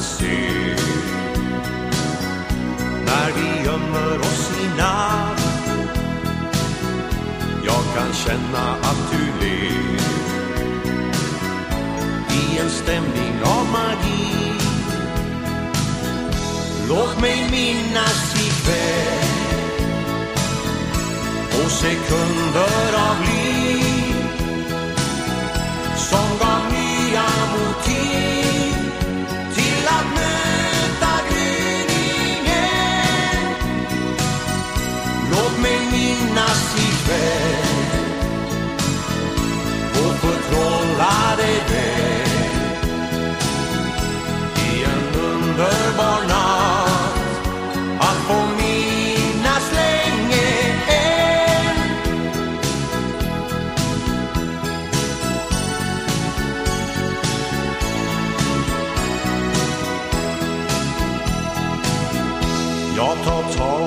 stjärnorna se När vi gömmer oss i natt. Jag kan känna att du ler I en stämning av magi. Låt mig minnas ikväll. Och sekunder av liv. Som gav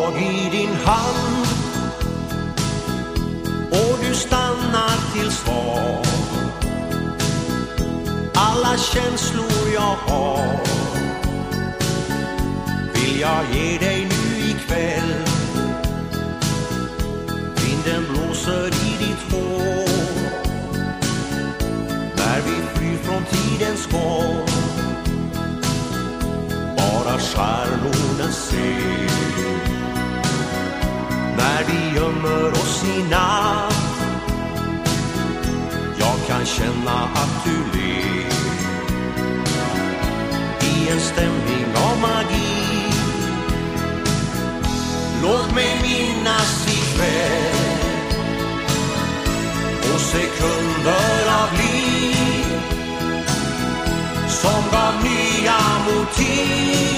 tag i din hand. Och du stannar till svar. Alla känslor jag har vill jag ge dig nu ikväll. Vinden blåser i ditt hår. När vi flyr från tidens gång. Bara stjärnorna ser kan känna att du ler. I en stämning av magi. Låt mig minnas ikväll Och sekunder av liv som gav nya motiv.